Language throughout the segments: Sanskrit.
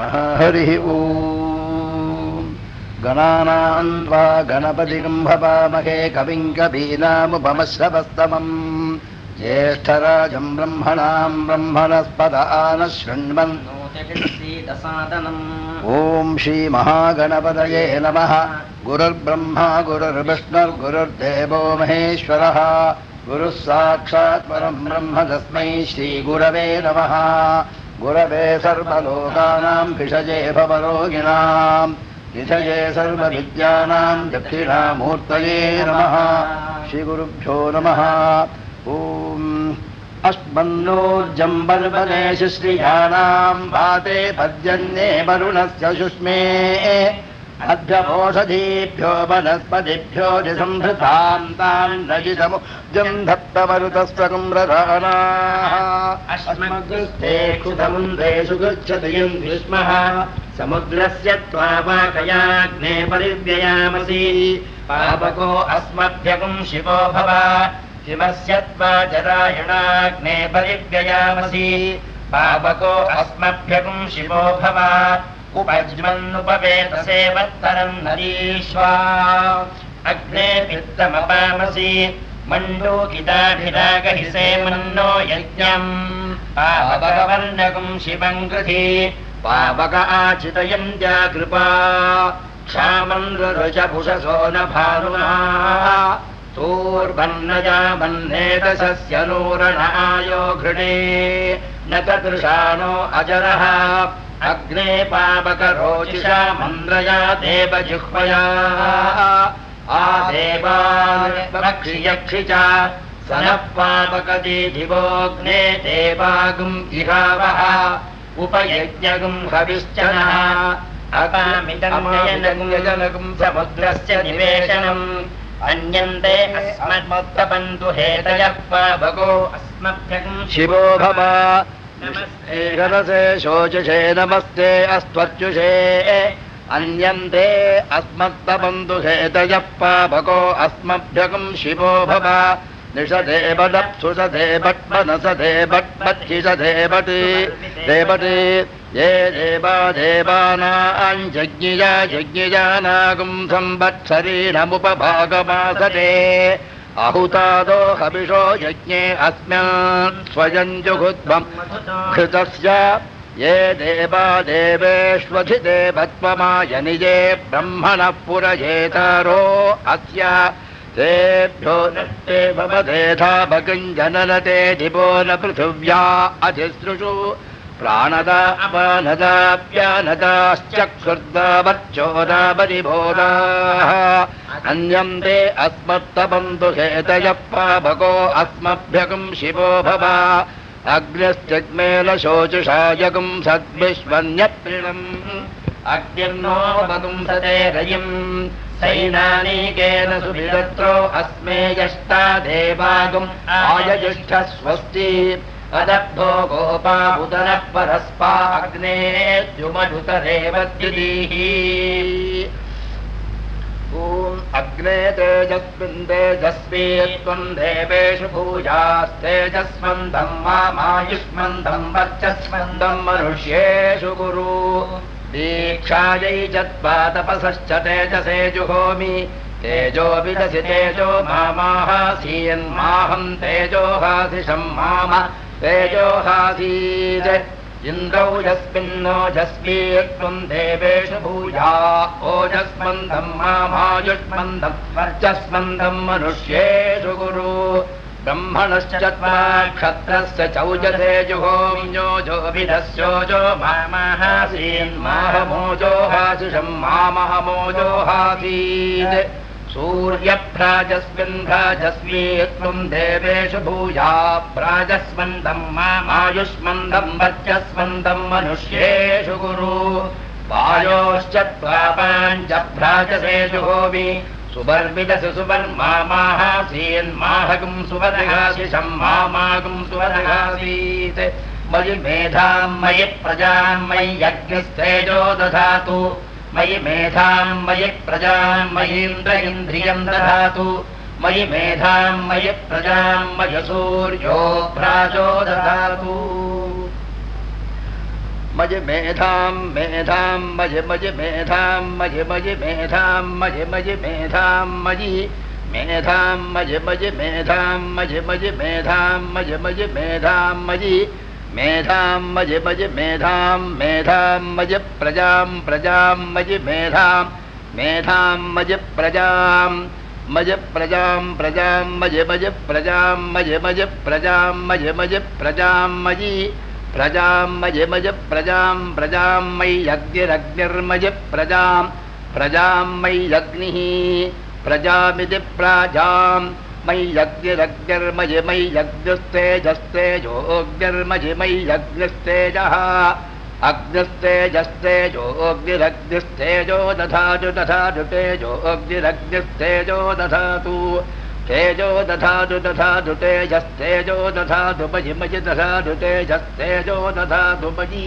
हरिः ॐ। गणानाम् त्वा भवामहे कविम् कवीनामुपमश्रवस्तमम्। ज्येष्ठराजम् ब्रह्मणाम् ब्रह्मणस्पद आनः शृण्वन् नोतिभिर्सीदसादनम् ॐ श्रीमहागणपतये नमः। गुरुर्ब्रह्मा गुरुर्विष्णुर्गुरुर्देवो महेश्वरः। गुरुः साक्षात् परम् ब्रह्म तस्मै श्रीगुरवे नमः गुरवे सर्वलोकानाम् भिषजे भवरोगिणाम् विषये सर्वविद्यानाम् दक्षिणामूर्तये नमः। श्रीगुरुभ्यो नमः। ॐ अस्मन्नोर्जम्बर्वने श्रियाणाम् भाते पद्यन्ये वरुणस्य शुष्मे। वनस्पतिभ्यो निसंहृताम् तान् रजितमुजम् धत्तमरुतस्वकुम्रधानाः अस्मद्गृस्ते क्षुतमुन्द्रेषु गच्छति ग्रीष्मः समुद्रस्य त्वापाकयाग्ने परिव्ययामसि। पापको अस्मभ्यगुम् शिवो भव। शिवस्य त्वा जरायणाग्ने परिव्ययामसि। पापको अस्मभ्यगुम् शिवो भव उपज्मन्नुपवेतसे वत्तरम् नरीष्वा अग्ने वित्तमपामसि मण्डूकिताभिरागहिसे मन्नो यज्ञम्। पावकवर्णकम् शिवम् कृधि पावक आचितयम् जाकृपा क्षामन्द्ररुचभुषसो न भानुना। तूर्भन्नजा बन्नेतसस्य नूरणआयो घृणे न तदृशानो अजरः अग्ने पावकरोचिषा मन्द्रया देवजिह्वया। आदेवाक्षि च स नः पावकति दिवोऽग्ने देवागुम् इहावः उपयज्ञगुम् हविश्च अकामितमयनगुम् समुद्रस्य निवेशनम्। अन्यन्ते हेतयः पावको अस्मभ्यगुम्। शिवो भव नमस्ते। शरसे शोचषे नमस्ते अस्त्वच्युषे। अन्यन्ते अस्मत्तबन्धुहेतयः पावको अस्मभ्यगम् शिवो भव। निषधे बडप्सुषधे बट्मनसधे बट्मच्छिषधे बट् देवटे ये देवा देवानाञ्जज्ञिया जज्ञिजानागुम् संवत्सरीणमुपभागमासते अहुतादो हविषो यज्ञे अस्मान् स्वयम् जुहुद्वम् घृतस्य ये देवा देवेष्वधिते भत्वमायनिजे ब्रह्मणः पुरजेतारो अस्य। तेभ्यो नष्टे भवदेथा भगञ्जननते दिवो न पृथिव्या अधिसृषु प्राणदा अपानदाप्यानदाश्चक्षुर्दावर्चोदाबलिबोधाः अन्यम् ते अस्मत्तबन्धुहेतयः पावको अस्मभ्यगम् शिवो भव। अग्निश्चिग्मेलशोचिषायगुम् सद्विश्वन्यप्रिणम् अग्निर्नो वगुंसते रयिम्। सैनानीकेन सुविदत्रो अस्मे यष्टा देवागुम् आयजिष्ठ स्वस्ति अदब्धो गोपा उदरः परस्पा अग्ने द्युमधुतरेव द्युदीः ॐ अग्ने तेजस्मिन् तेजस्वी त्वम् देवेषु भूयास्तेजस्मन्दम् मामायुष्मन्दम् वर्चस्मन्दम् मनुष्येषु गुरु दीक्षायै च त्वा तपसश्च तेजसे जुहोमि। तेजो विदसि तेजो मामाहासीयन्माहम् तेजोहासिषम् माम तेजोहासीत् इन्द्रौ यस्मिन्नोजस्वी त्वम् देवेषु भूया ओजस्मन्दम् मामायुष्मन्दम् वर्चस्मन्दम् मनुष्येषु गुरु। ब्रह्मणश्च क्षत्रस्य चौजसे जुहोम्योजोभिधस्योजो मामहासीन्माहमोजोहासिषम् मामहमोजोहासीत्। सूर्यभ्राजस्मिन् भ्राजस्वी त्वम् देवेषु भूया भ्राजस्मन्दम् मामायुष्मन्दम् वर्चस्मन्दम् मनुष्येषु गुरु। वायोश्च त्वापाञ्च भ्राजसे जुहोमि सुवर्विदसु सुवर्मामाहासीन्माहगुम् सुवर्गाशिषम् मामागुम् सुवर्गासीत् मयि मेधाम् मयि प्रजाम् मयि यज्ञस्तेजो दधातु मयि मेधाम् मयि प्रजाम् मयीन्द्र इन्द्रियम् दधातु मयि मेधाम् मयि प्रजाम् मय सूर्यो भ्राजो दधातु मज मेधां मेधां मज मज मेधां मज मज मेधां मज मज मेधां मयि मेधां मज मज मेधां मज मज मेधां मज मज मेधां मयि मेधां मज मज मेधां मेधां मज प्रजां प्रजां मज मेधां मेधां मज प्रजां मज प्रजां प्रजां मज मज प्रजां मज मज प्रजां मज मज प्रजां मयि प्रजां मज मज प्रजां प्रजां मयि यज्ञरग्निर्मज प्रजां प्रजां मयि अग्निः प्रजामिति प्राजां मयि यज्ञरग्निर्मज मयि यज्ञस्तेजस्तेजोऽग्निर्मज मयि यज्ञस्तेजः अग्निस्तेजस्तेजोऽग्निरग्निस्तेजो दधातु दधातु तेजोऽग्निरग्निस्तेजो दधातु। तेजो दधातु दधातु तेजस्तेजो दधातु मजि मजि दधातु तेजस्तेजो दधातु मजि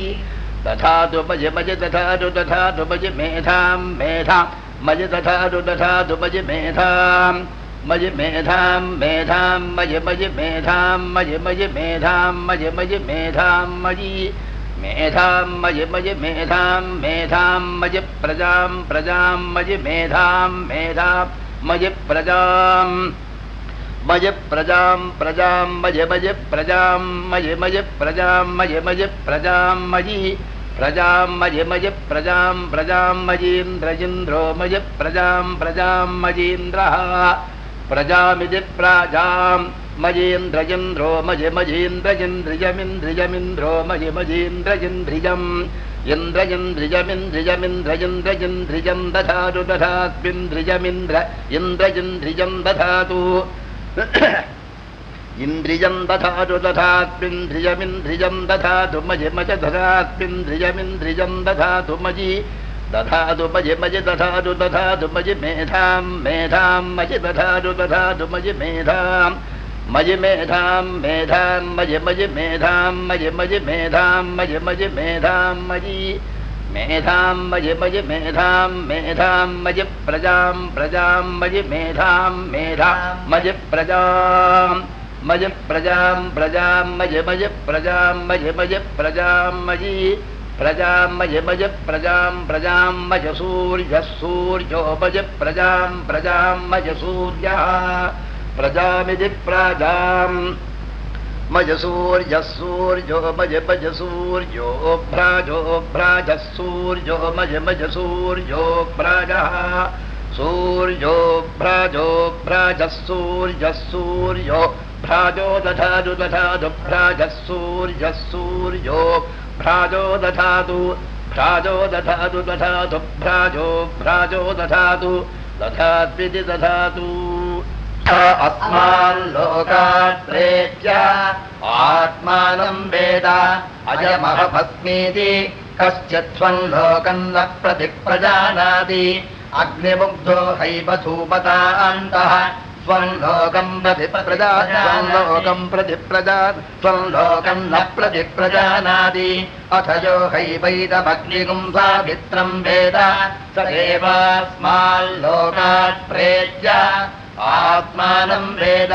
दधातु मजि मजि दधातु दधातु मजि मेधां मेधां। मजि दधातु दधातु मजि मेधां। मज मेधाम मेधाम मज मज मेधाम मज मज मेधाम मज मज मेधाम मजी मेधाम मज मज मेधाम मेधाम मज प्रजाम प्रजाम मज मेधाम मेधाम मज प्रजाम मज प्रजाम प्रजाम मज मज प्रजाम मज मज प्रजाम मज मज प्रजाम मजी प्रजा मज मज प्रजां प्रजां इंद्रो मज प्रजां प्रजां मजीन्द्रः प्रजामिति प्राजां मजीन्द्रजिन्द्रो मज मजीन्द्रजिन्द्रिजमिन्द्रिजमिन्द्रो मज मजीन्द्रजिन्द्रिजम् इन्द्रजिन्द्रिजमिन्द्रिजमिन्द्रजिन्द्रजिन्द्रिजं दधातु दधात्मिन्द्रिजमिन्द्र इन्द्रजिन्द्रिजं दधातु इन्द्रियं दधातु दधात्मिन्द्रियमिन्द्रियं दधातु मज मज दधात्मिन्द्रियमिन्द्रियं दधातु मजि दधातु मज मज दधातु दधातु मज मेधां मेधां मज दधातु दधातु मज मेधां मज मेधां मेधां मज मज मेधां मज मज मेधां मज मज मेधां मजि मेधां मज मज मेधां मेधां मज प्रजां प्रजां मज मेधां मेधां मज प्रजां मज प्रजां प्रजां मज मज प्रजां मज मज प्रजां मजि प्रजां मज मज प्रजां प्रजां मज सूर्यः सूर्यो मज प्रजां प्रजां मज सूर्यः प्रजामिति प्राजाम् मज सूर्यः सूर्यो मज मज सूर्यो भ्राजो भ्राजः सूर्यो मज मज सूर्यो भ्राजः सूर्यो भ्राजो भ्राजः सूर्यः सूर्यो भ्राजो दधातु दधातु भ्राजः सूर्यः सूर्यो भ्राजो दधातु भ्राजो दधातु दधातु भ्राजो भ्राजो दधातु दधात्विति दधातु। अस्माल्लोकात् प्रेत्य आत्मानं वेद अजमहभस्मीति कश्चित् स्वं लोकं न प्रतिप्रजानाति। अग्निमुग्धो हैव धूपता अन्तः स्वं लोकं प्रति प्रजा स्वं लोकं प्रति प्रजा स्वं लोकं न प्रति प्रजानाति अथ यो हैवैदमग्निगुं सामित्रं वेद स एवास्माल्लोकात् प्रेत्य आत्मानं वेद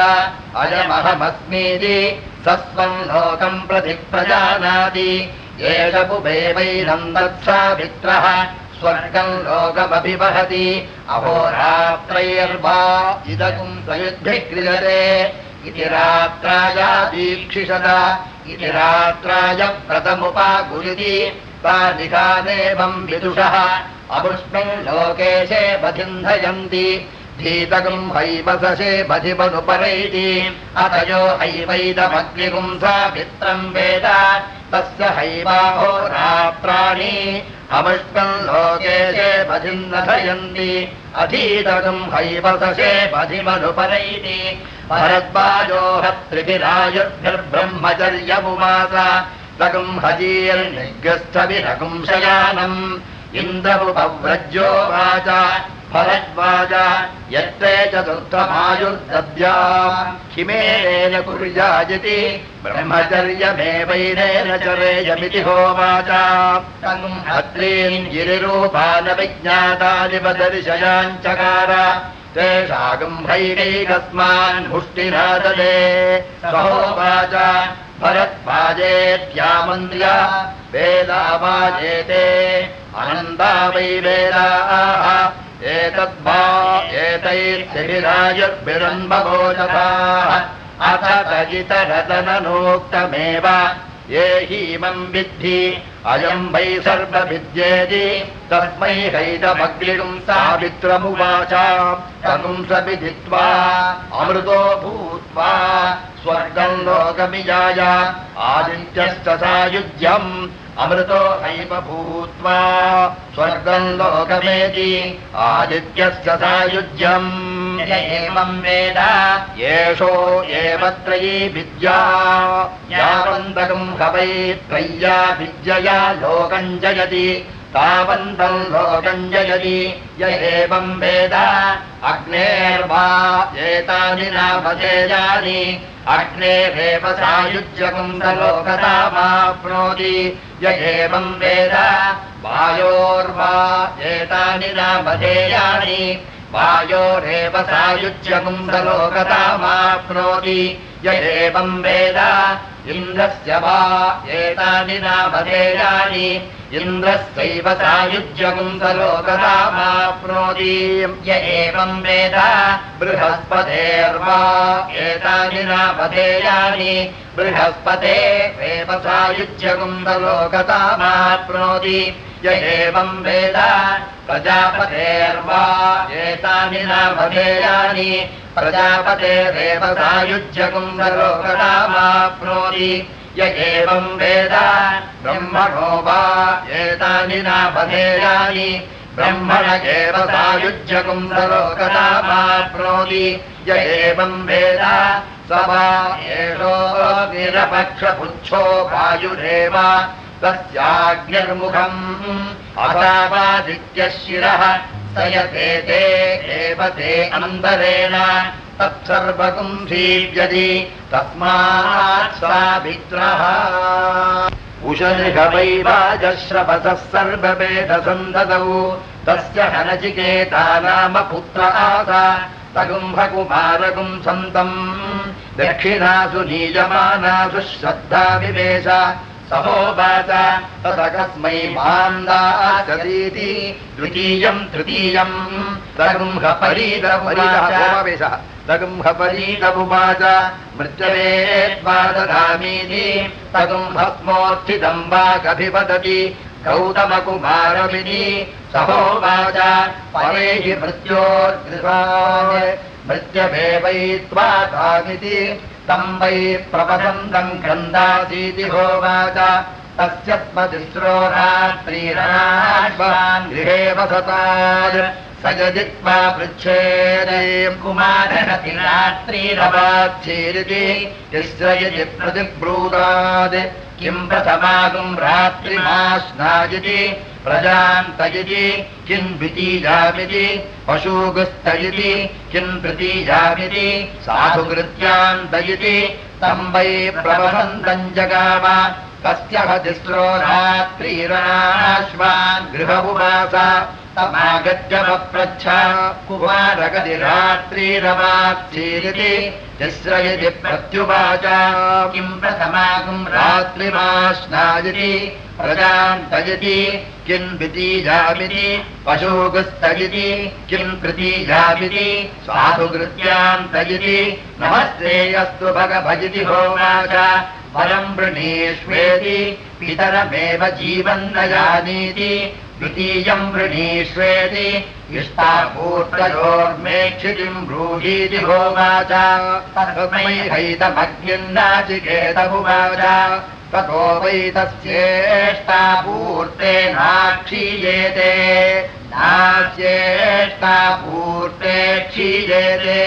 अयमहमस्मीति सस्वं लोकं प्रति प्रजानाति एष पुभेवैनं दत्सामित्रः स्वर्गं लोकमभिवहति अहोरात्रैर्वा इदकुं सयुद्धिक्रियते इति रात्रायादीक्षिषद इति रात्राय व्रतमुपागुरिति। तादिकादेवं विदुषः। अपुष्मिन् लोकेशे बधिन्धयन्ति धीतकम् हैवसशे बधिमनुपरैति अतयो हैवैदमग्निगुंसा मित्रम् वेद। तस्य हैवाहोरात्राणि अमुष्कम् लोकेशे बधिन्नथयन्ति अधीतकम् हैवसशे बधिमनुपरैति भरद्वाजोह त्रिभिरायुर्भिर्ब्रह्मचर्यमुमास। लघुम् हजीर्निग्रस्थविरघुम् शयानम् इन्द्रमुपव्रज्यो वाच भरद्वाज यत्रे चतुर्थमायुर्दद्या किमेन कुर्याजिति ब्रह्मचर्यमेवैनेन चरेयमिति होवाच अत्रीन् गिरिरूपान विज्ञातानिपदर्शयाञ्चकार तेषागम् भैकैकस्मान् मुष्टिना ददे सहोवाच। भरद्वाजेत्यामन्द्र्य वेदावाजेते। अनन्ता वै वेदाः एतद्वा एतैर्शिबिरायुर्भिरन्भगोचताः अथ तजितरतननोक्तमेव ये हीमम् विद्धि अयम् वै सर्वविद्येति। तस्मै हैतमग्निम् सावित्रमुवाच तगुंस विदित्वा अमृतो भूत्वा स्वर्गम् लोकमिजाय आदित्यश्च सायुज्यम् अमृतो हैव भूत्वा स्वर्गम् लोकमेति आदित्यश्च सायुज्यम्। एवम् वेद। येषो एव त्रयी विद्या। यावन्तकम् हवै त्वय्या विद्यया लोकम् जयति तावन्तम् लोकम् जयति य एवम् वेद अग्नेर्वा एतानि नामधेयानि अग्नेरेव सायुज्यकम् स लोकतामाप्नोति य एवम् वेद वायोर्वा एतानि नामधेयानि वायोरेव लोकतामाप्नोति य एवम् वेद इन्द्रस्य वा एतानि नामधेयानि इन्द्रस्यैव सायुज्यकम् स लोकतामाप्नोति य एवम् वेद बृहस्पतेर्वा एतानि नामधेयानि बृहस्पते एव लोकतामाप्नोति य एवम् वेद प्रजापतेर्वा एतानि नामधेयानि प्रजापतेरेव सायुज्यकम् स लोकतामाप्नोति य एवम् वेद ब्रह्मणो वा एतानि नामधेयानि ब्रह्मण एव सायुज्यकम् स लोकतामाप्नोति य एवम् वेद स वा एषो निरपक्षपुच्छो वायुरेव तस्याग्निर्मुखम् अथावादित्यः शिरः। स यते ते एव ते अन्तरेण। तत्सर्वकम् धीव्यति तस्मात् सावित्रः उशनिषवैवाजश्रवसः सर्ववेदसन्ददौ तस्य हनचिकेता नाम पुत्र आसा। तगुम्भकुमारकुम् सन्तम् दक्षिणासु नीयमानासु श्रद्धा विवेश समोवाच तत कस्मै माम् दास्यतीति द्वितीयम् तृतीयम् दगुम्हपरीदपुमाचः दगुम्हपरीदपुमाच मृत्यवे त्वा दधामीति दगुम्हस्मोत्थितम् वागभिवदति गौतमकुमारमिति सहोवाच परे मृत्योर्गृहा मृत्यवे त्वा कामिति तम् वै प्रपदन्तम् गन्धासीति होवाच तस्य त्वदिस्रो रात्रीराश्वान् गृहे वसतात्। स यदित्वा पृच्छेदे। कुमारहति रात्रिरव कुमारवाच्छीरिति तिस्र यदि प्रतिब्रूतात् किम् प्रथमागुम् रात्रिमाश्नायिति प्रजान्तयिति किम् द्वितीयामिति पशुगुस्तयति किम् तृतीयामिति साधुकृत्यान्तयति तम् वै प्रवहन्तम् जगाम, कस्य हतिस्रो गृह गृहमुवास तिस्र यदि प्रत्युवाच। किम् प्रथमागुम् रात्रिमाश्नायिति प्रजान्तयति। किम् द्वितीयामिति पशुगुस्तयिति किम् तृतीयामिति साधुकृत्यान्तयिति नमस्तेऽस्तु भगभजिति होवाच। परम् वृणीष्वेति। पितरमेव जीवन्नयानीति द्वितीयम् वृणीष्वेति इष्टापूर्तयोर्मेक्षितिम् ब्रूहीति होवाच तस्मै हैतमग्निन्नाचिकेतमुवाच ततो वै तस्येष्टापूर्ते नाक्षीयेते नास्येष्टापूर्ते क्षीयेते।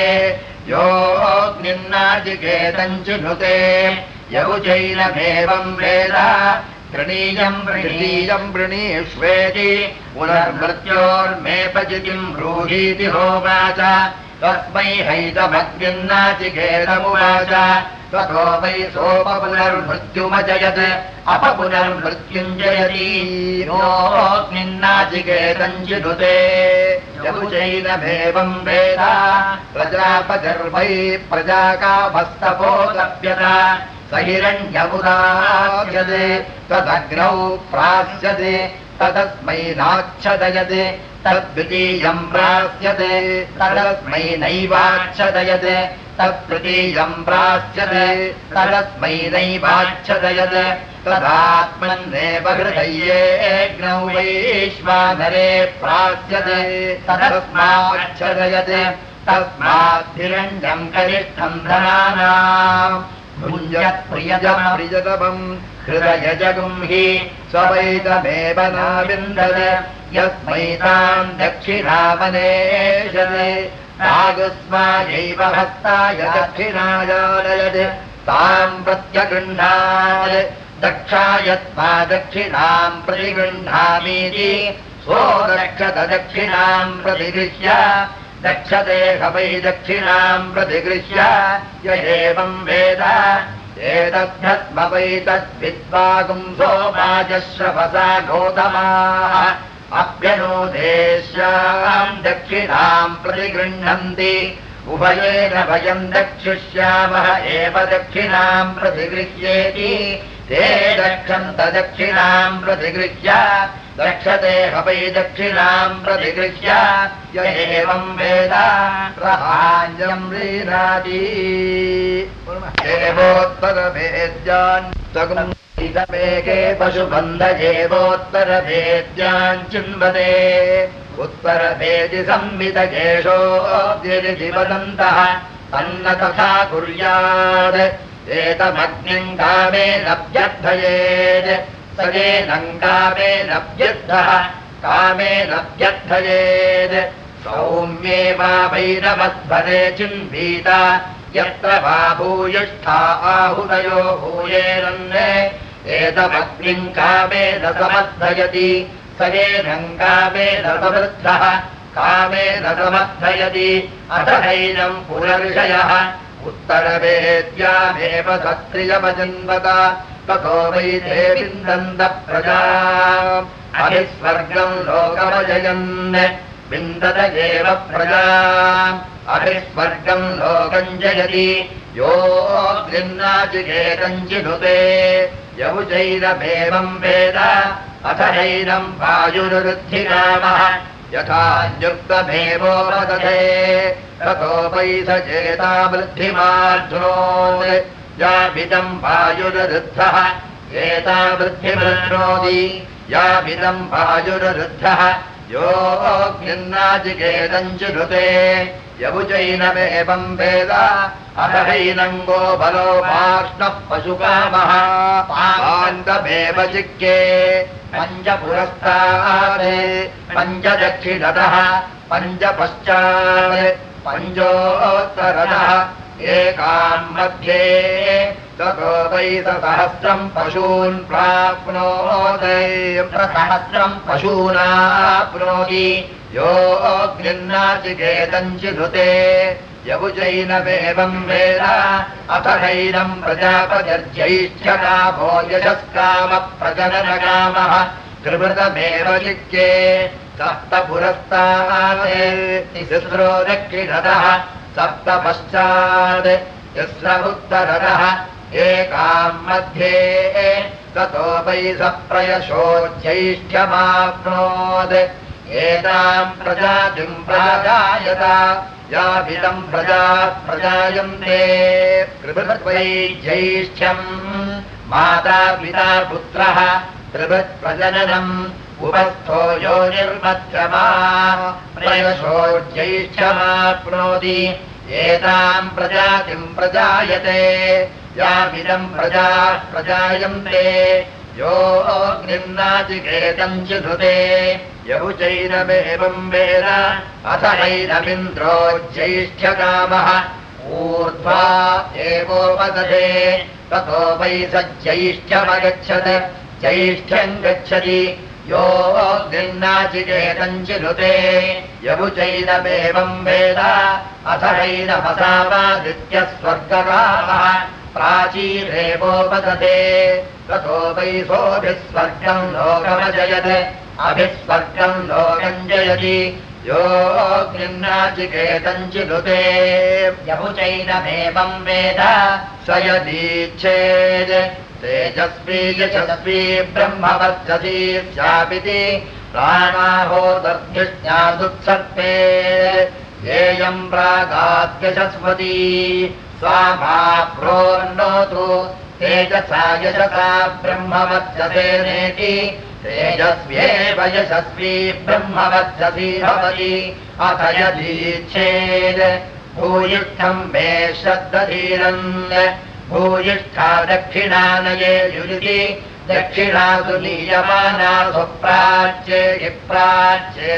योऽग्निन्नाचिकेतम् चिनुते यौजैनमेवम् वेद तृणीयम् वृणीयम् वृणीष्वेति पुनर्मृत्योर्मेपचितिम् ब्रूहीति होवाच। तस्मै हैतमग्निन्नाचिकेतमुवाच ततो वै सोपपुनर्मृत्युमजयत्। अपपुनर्मृत्युञ्जयति। नोऽग्निन्नाचिकेतम् चिनुते यौजैनमेवम् वेद। प्रजापगर्भै प्रजाकामस्तपोदप्यत स स हिरण्यमुदास्यते तदग्नौ प्रास्यते तदस्मै नाच्छदयते तद्वितीयम् प्रास्यते तदस्मै नैवाच्छदयते तत्तृतीयम् प्रास्यते तदस्मै नैवाच्छदयत् तदात्मन्नेव हृदयेऽग्नौ वैश्वानरे प्रास्यते तदस्माच्छदयत् तस्माद्धिरण्यम् कनिष्ठम् धनानाम् प्रियतमम् हृदयजगुंहि स्ववैतमेव नाविन्दत यस्मै ताम् दक्षिणामनेशते नागस्मायैव हस्ताय दक्षिणायानयत् ताम् प्रत्यगृह्णात् दक्षायत्मा दक्षिणाम् प्रतिगृह्णामीति। सो दक्षत दक्षिणाम् प्रतिगृह्य दक्षते वै दक्षिणाम् प्रतिगृह्य य एवम् वेद। एतद्धत्म वै तद्विद्वागुंसो वाजश्रवसा गौतमाः। अप्यनोदेश्याम् दक्षिणाम् प्रतिगृह्णन्ति। उभयेन वयम् दक्षिष्यामः एव दक्षिणाम् प्रतिगृह्येति। ते दक्षन्त दक्षिणाम् प्रतिगृह्य दक्षते वै दक्षिणाम् प्रतिगृह्य य एवम् वेद प्रहाञ्जम् रीनादी देवोत्तरभेद्यान् तगुम् इदमेके पशुबन्धजेवोत्तरभेद्याम् चिन्वते। उत्तरभेदि संविदकेशोऽद्यदिति वदन्तः तन्न तथा कुर्यात्। एतमग्निम् कामे नभ्यर्थयेत् स येनम् कामे नभ्यर्थः कामे नभ्यर्थयेत् सौम्ये वा वैरमध्वरे चिन्वीता यत्र वा भूयिष्ठा आहुतयो भूयेरन् एतमग्निम् कामे न समर्थयति स येनम् कामे न समर्थः कामे अथ हैनम् पुनर्षयः उत्तरवेद्यामेव सत्रियमजन्वत ततो वै ते विन्दन्त प्रजा। अभिस्वर्गम् लोकमजयन् विन्दत एव प्रजा। अभिस्वर्गम् लोकम् जयति यो गृह्णाचिकेतञ्चिनुते यमुचैरमेवम् वेद अथ हैनम् वायुरुद्धिरामः युक्तमेवोपदधे ततो वै स चेता वृद्धिमार्ध्नोत् यामिदम् वायुरुद्धः एता वृद्धिमृणोति यामिदम् वायुरुद्धः यो गृह्णाचिकेतञ्चिनुते यमुचैनमेवम् वेद अहैनम् गोबलो पार्ष्णः पशुकामः पाण्डमेव चिक्के पञ्चपुरस्तात् पञ्चदक्षिणतः पञ्चपश्चात् पञ्चोत्तरतः एकाम् मध्ये सहस्रम् पशून् प्राप्नोत्। सहस्रम् पशूनाप्नोति यो गृह्णाचिकेतञ्चिनुते यमुचैनमेवम् वेद। अथ हैनम् प्रजापतिर्जैष्ठकामो यशस्कामप्रजननकामः। कृभृतमेव चिक्ये सप्तपुरस्तात् तिस्रो दक्षिणतः। सप्त पश्चात् तिस्रमुत्तरतः एकाम् मध्ये ततो वै स प्रयशोज्यैष्ठ्यमाप्नोत् एताम् प्रजातिम् प्राजायत याभिदम् प्रजा प्रजायन्ते। ज्यैष्ठ्यम् माता पिता पुत्रः त्रिभृत्प्रजननम् उपस्थो यो निर्मध्यमा प्रयशो ज्यैष्ठ्यमाप्नोति एताम् प्रजातिम् प्रजायते। याभिदम् प्रजा प्रजायन्ते यो गृह्णाचिकेतम् चिधुते। यमुचैनमेवम् वेद अथ हैनमिन्द्रो ज्यैष्ठ्यकामः ऊर्ध्वा एवोपदधे ततो वै स ज्यैष्ठ्यमगच्छत् ज्यैष्ठ्यम् गच्छति यो चिनुते यमुचैनमेवम् वेद अथ हैनमसावादित्यः स्वर्गकामः प्राचीरेवोपदते ततो वै सोऽभिस्वर्गम् लोकमजयत् अभिस्वर्गम् लोकम् जयति योऽग्निन्नाचिकेतम् चिनुते यमुचैनमेवं वेद स यदीच्छेत् तेजस्वी यशस्वी ब्रह्मवर्चसी स्यापिति प्राणाहोदर्भिष्ण्यादुत्सर्पे येयम् प्रागाद्यशस्वती सा मा प्रोन्नोतु तेजसा यशसा ब्रह्मवर्चसे नेति तेजस्व्येव यशस्वी ब्रह्मवर्चसी भवति। अथ यदीच्छेत् भूयिष्ठम् मे श्रद्धधीरन् भूयिष्ठा दक्षिणानये युरिति दक्षिणासु लीयमाना सुप्राच्ये विप्राच्ये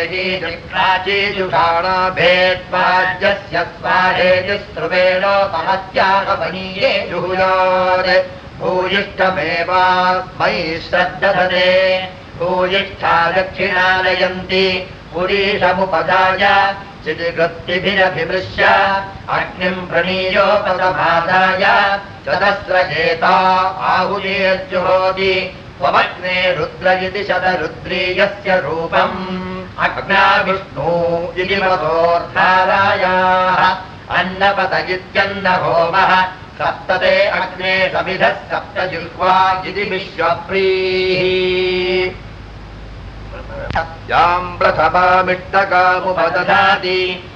प्राचीजुषाणा भेत्वाज्यस्य स्वाहेति स्त्रुवेणोपहत्यागमनीये जुहुयात् भूयिष्ठमेवास्मै श्रद्धधते भूयिष्ठा दक्षिणानयन्ति पुरीशमुपदाय चितिवृत्तिभिरभिमृश्य अग्निम् प्रणीयोपदमादाय चतस्रजेता आहुजेर्जुहोति त्वमग्ने रुद्र इति शतरुद्रीयस्य रूपम्। अग्ना विष्णु इति मधोर्धारायाः अन्नपत इत्यन्न होमः सप्तते अग्ने समिधः सप्त जिह्वा इति विश्वप्रीः। याम् प्रथमामिष्टकामुपदधाति।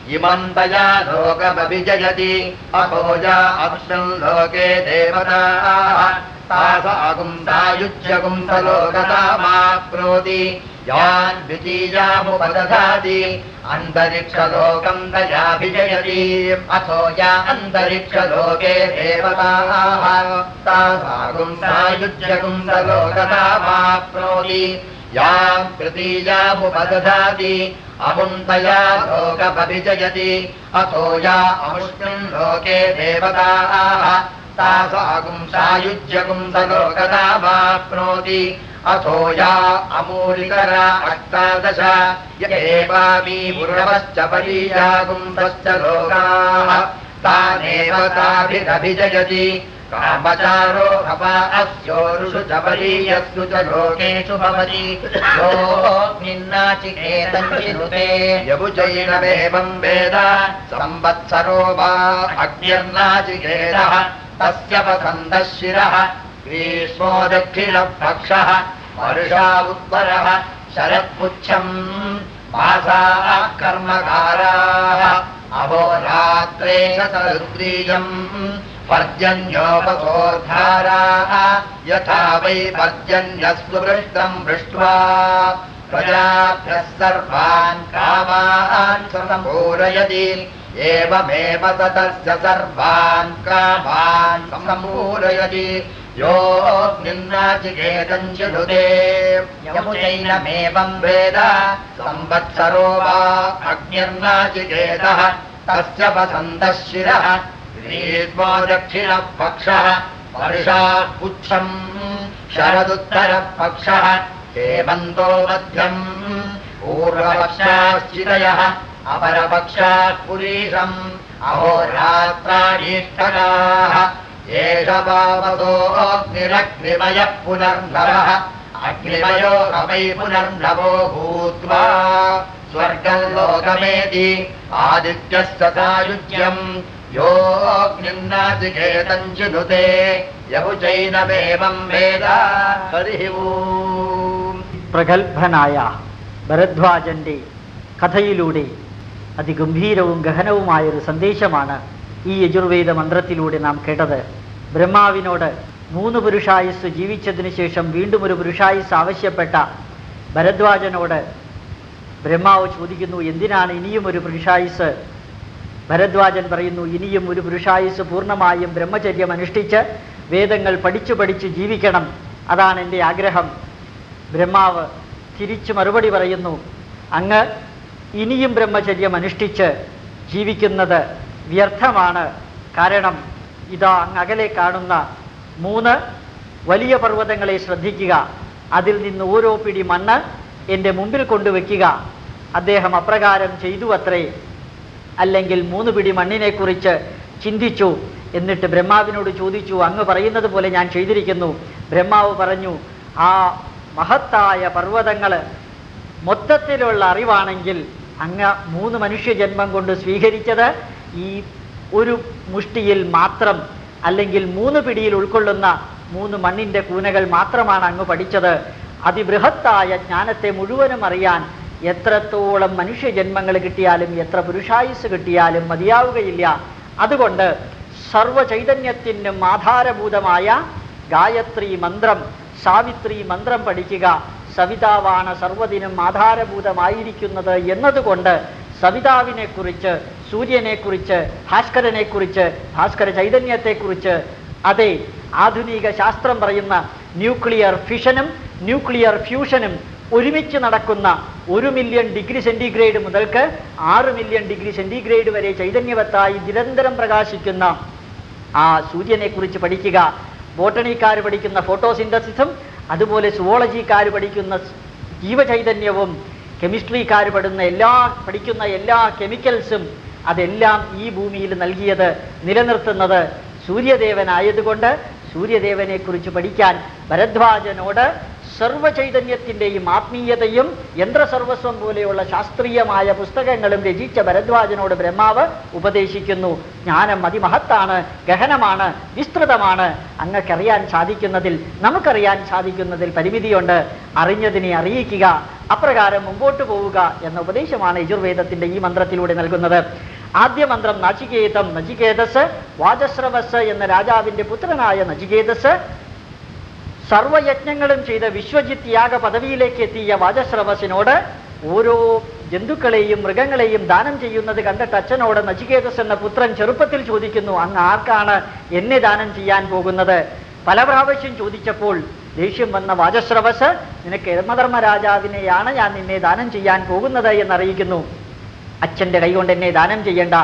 इमम् तया लोकमभिजयति। अभोजा अक्षम् लोके देवताः तासागुम् सायुज्यगुम् सलोकतामाप्नोति यान् द्वितीयामुपदधाति। अन्तरिक्षलोकम् तयाभिजयति अथो या अन्तरिक्षलोके देवताः। तासागुम् सायुज्यगुम् सलोकतामाप्नोति याम् तृतीयामुपदधाति। अमुन्तया लोकमभिजयति। अथो या अमुष्मिन् लोके देवताः सलोकतामाप्नोति अथो या अमूलिकरा अष्टादश। एवामी पुरवश्च परीयागुम् तश्च लोकाः। तानेव ताभिरभिजयति कामचारो भवा अस्योरुषु च परीयस्सु च लोकेषु भवति योऽग्निन्नाचिकेतञ्चिनुते यबुजैनमेवम् वेद संवत्सरो वा अग्निर्नाचिकेतः तस्य पथन्दः शिरः ग्रीष्मो दक्षिणपक्षः वर्षा उत्तरः शरत्पुच्छम् मासाः कर्मकाराः। अहोरात्रे शतरुद्रीयम् पर्जन्योपसोद्धाराः यथा वै पर्जन्यस्तु पृष्टम् पृष्ट्वा प्रजाभ्यः सर्वान् कामान् सम्पूरयति एवमेव ततस्य सर्वान् कामान् सम्पूरयति यो निन्नाचिकेतम् चिनुते यमुचैनमेवम् वेद। संवत्सरो वा अग्निर्नाचिकेतः। तस्य वसन्तः शिरः ग्रीष्मो दक्षिणः पक्षः वर्षा पुच्छम् शरदुत्तरः पक्षः हेमन्तो मध्यम् पूर्वपक्षाश्चितयः अपरपक्षाः पुरीशम् अहोरात्राणीष्टकाः एष पावतोऽग्निरग्निमयः पुनर्नवः अग्निमयो रमै पुनर्नवो भूत्वा स्वर्गम् लोकमेति आदित्यस्य सायुज्यम् योऽग्निन्नाचिकेतम् चिनुते यमुचैनमेवम् वेद हरिः ॐ പ്രഗത്ഭനായ ഭരദ്വാജന്റെ കഥയിലൂടെ അതിഗംഭീരവും ഗഹനവുമായൊരു സന്ദേശമാണ് ഈ യജുർവേദ മന്ത്രത്തിലൂടെ നാം കേട്ടത് ബ്രഹ്മാവിനോട് മൂന്ന് പുരുഷായുസ് ജീവിച്ചതിന് ശേഷം വീണ്ടും ഒരു പുരുഷായുസ് ആവശ്യപ്പെട്ട ഭരദ്വാജനോട് ബ്രഹ്മാവ് ചോദിക്കുന്നു എന്തിനാണ് ഇനിയും ഒരു പുരുഷായുസ് ഭരദ്വാജൻ പറയുന്നു ഇനിയും ഒരു പുരുഷായുസ് പൂർണമായും ബ്രഹ്മചര്യം അനുഷ്ഠിച്ച് വേദങ്ങൾ പഠിച്ചു പഠിച്ച് ജീവിക്കണം. അതാണ് എന്റെ ആഗ്രഹം. ബ്രഹ്മാവ് തിരിച്ചു മറുപടി പറയുന്നു അങ്ങ് ഇനിയും ബ്രഹ്മചര്യം അനുഷ്ഠിച്ച് ജീവിക്കുന്നത് വ്യർത്ഥമാണ്. കാരണം ഇതാ അങ്ങ് അകലെ കാണുന്ന മൂന്ന് വലിയ പർവതങ്ങളെ ശ്രദ്ധിക്കുക. അതിൽ നിന്ന് ഓരോ പിടി മണ്ണ് എന്റെ മുമ്പിൽ കൊണ്ടുവയ്ക്കുക. അദ്ദേഹം അപ്രകാരം ചെയ്തു അത്രേ അല്ലെങ്കിൽ മൂന്ന് പിടി മണ്ണിനെക്കുറിച്ച് ചിന്തിച്ചു. എന്നിട്ട് ബ്രഹ്മാവിനോട് ചോദിച്ചു അങ്ങ് പറയുന്നത് പോലെ ഞാൻ ചെയ്തിരിക്കുന്നു. ബ്രഹ്മാവ് പറഞ്ഞു ആ മഹത്തായ പർവതങ്ങൾ മൊത്തത്തിലുള്ള അറിവാണെങ്കിൽ അങ്ങ് മൂന്ന് മനുഷ്യജന്മം കൊണ്ട് സ്വീകരിച്ചത് ഈ ഒരു മുഷ്ടിയിൽ മാത്രം അല്ലെങ്കിൽ മൂന്ന് പിടിയിൽ ഉൾക്കൊള്ളുന്ന മൂന്ന് മണ്ണിന്റെ കൂനകൾ മാത്രമാണ് അങ്ങ് പഠിച്ചത്. അതിബൃഹത്തായ ജ്ഞാനത്തെ മുഴുവനും അറിയാൻ എത്രത്തോളം മനുഷ്യജന്മങ്ങൾ കിട്ടിയാലും എത്ര പുരുഷായുസ് കിട്ടിയാലും മതിയാവുകയില്ല. അതുകൊണ്ട് സർവചൈതന്യത്തിനും ആധാരഭൂതമായ ഗായത്രി മന്ത്രം സാവിത്രി മന്ത്രം പഠിക്കുക. സവിതാവാണ് സർവതിനും ആധാരഭൂതമായിരിക്കുന്നത് എന്നതുകൊണ്ട് സവിതാവിനെ കുറിച്ച് ഭാസ്കരനെ കുറിച്ച് ഭാസ്കര ചൈതന്യത്തെ കുറിച്ച് അതെ ആധുനിക ശാസ്ത്രം പറയുന്ന ന്യൂക്ലിയർ ഫിഷനും ന്യൂക്ലിയർ ഫ്യൂഷനും ഒരുമിച്ച് നടക്കുന്ന ഒരു മില്യൺ ഡിഗ്രി സെന്റിഗ്രേഡ് മുതൽക്ക് ആറ് മില്യൺ ഡിഗ്രി സെന്റിഗ്രേഡ് വരെ ചൈതന്യവത്തായി നിരന്തരം പ്രകാശിക്കുന്ന ആ സൂര്യനെ കുറിച്ച് പഠിക്കുക. ബോട്ടണിക്കാർ പഠിക്കുന്ന ഫോട്ടോസിന്തസിസും അതുപോലെ സുവോളജിക്കാർ പഠിക്കുന്ന ജീവചൈതന്യവും കെമിസ്ട്രിക്കാർ പഠിക്കുന്ന എല്ലാ പഠിക്കുന്ന എല്ലാ കെമിക്കൽസും അതെല്ലാം ഈ ഭൂമിയിൽ നൽകിയത് നിലനിർത്തുന്നത് സൂര്യദേവനായതുകൊണ്ട് സൂര്യദേവനെ കുറിച്ച് പഠിക്കാൻ ഭരദ്വാജനോട് സർവചൈതന്യത്തിന്റെയും ആത്മീയതയും യന്ത്രസർവസ്വം പോലെയുള്ള ശാസ്ത്രീയമായ പുസ്തകങ്ങളും രചിച്ച ഭരദ്വാജനോട് ബ്രഹ്മാവ് ഉപദേശിക്കുന്നു. ജ്ഞാനം അതിമഹത്താണ് ഗഹനമാണ് വിസ്തൃതമാണ്. അങ്ങക്കറിയാൻ സാധിക്കുന്നതിൽ നമുക്കറിയാൻ സാധിക്കുന്നതിൽ പരിമിതിയുണ്ട്. അറിഞ്ഞതിനെ അറിയിക്കുക അപ്രകാരം മുമ്പോട്ട് പോവുക എന്ന ഉപദേശമാണ് യജുർവേദത്തിന്റെ ഈ മന്ത്രത്തിലൂടെ നൽകുന്നത്. ആദ്യ മന്ത്രം നചികേതം നചികേതസ് വാചസ്രവസ് എന്ന രാജാവിന്റെ പുത്രനായ നചികേതസ് സർവയജ്ഞങ്ങളും ചെയ്ത വിശ്വജിത്ത് യാഗ പദവിയിലേക്ക് എത്തിയ വാചശ്രവസിനോട് ഓരോ ജന്തുക്കളെയും മൃഗങ്ങളെയും ദാനം ചെയ്യുന്നത് കണ്ടിട്ട് അച്ഛനോട് നചികേതസ് എന്ന പുത്രൻ ചെറുപ്പത്തിൽ ചോദിക്കുന്നു അങ്ങ് ആർക്കാണ് എന്നെ ദാനം ചെയ്യാൻ പോകുന്നത്? പല പ്രാവശ്യം ചോദിച്ചപ്പോൾ ദേഷ്യം വന്ന വാജശ്രവസ് നിനക്ക് യമധർമ്മ രാജാവിനെയാണ് ഞാൻ നിന്നെ ദാനം ചെയ്യാൻ പോകുന്നത് എന്നറിയിക്കുന്നു. അച്ഛന്റെ കൈകൊണ്ട് എന്നെ ദാനം ചെയ്യേണ്ട.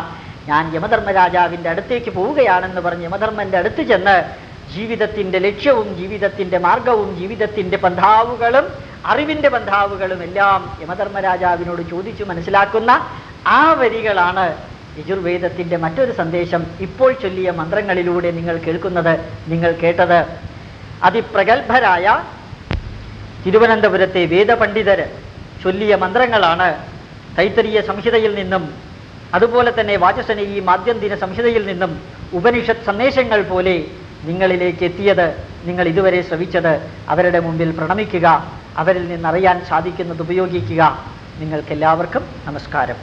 ഞാൻ യമധർമ്മ രാജാവിന്റെ അടുത്തേക്ക് പോവുകയാണെന്ന് പറഞ്ഞ് യമധർമ്മന്റെ അടുത്ത് ചെന്ന് ജീവിതത്തിന്റെ ലക്ഷ്യവും ജീവിതത്തിന്റെ മാർഗവും ജീവിതത്തിന്റെ പന്ഥാവുകളും അറിവിന്റെ പന്ഥാവുകളും എല്ലാം യമധർമ്മരാജാവിനോട് ചോദിച്ചു മനസ്സിലാക്കുന്ന ആ വരികളാണ് യജുർവേദത്തിന്റെ മറ്റൊരു സന്ദേശം ഇപ്പോൾ ചൊല്ലിയ മന്ത്രങ്ങളിലൂടെ നിങ്ങൾ കേൾക്കുന്നത് നിങ്ങൾ കേട്ടത്. അതിപ്രഗത്ഭരായ തിരുവനന്തപുരത്തെ വേദപണ്ഡിതര് ചൊല്ലിയ മന്ത്രങ്ങളാണ് തൈത്തരീയ സംഹിതയിൽ നിന്നും അതുപോലെ തന്നെ വാചസനീ മാദ്യന്തിന സംഹിതയിൽ നിന്നും ഉപനിഷത്ത് സന്ദേശങ്ങൾ പോലെ നിങ്ങളിലേക്ക് എത്തിയത് നിങ്ങൾ ഇതുവരെ ശ്രവിച്ചത് അവരുടെ മുമ്പിൽ പ്രണമിക്കുക അവരിൽ നിന്നറിയാൻ സാധിക്കുന്നത് ഉപയോഗിക്കുക. നിങ്ങൾക്കെല്ലാവർക്കും നമസ്കാരം.